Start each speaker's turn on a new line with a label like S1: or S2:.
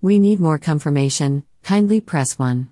S1: We need more confirmation, kindly press 1.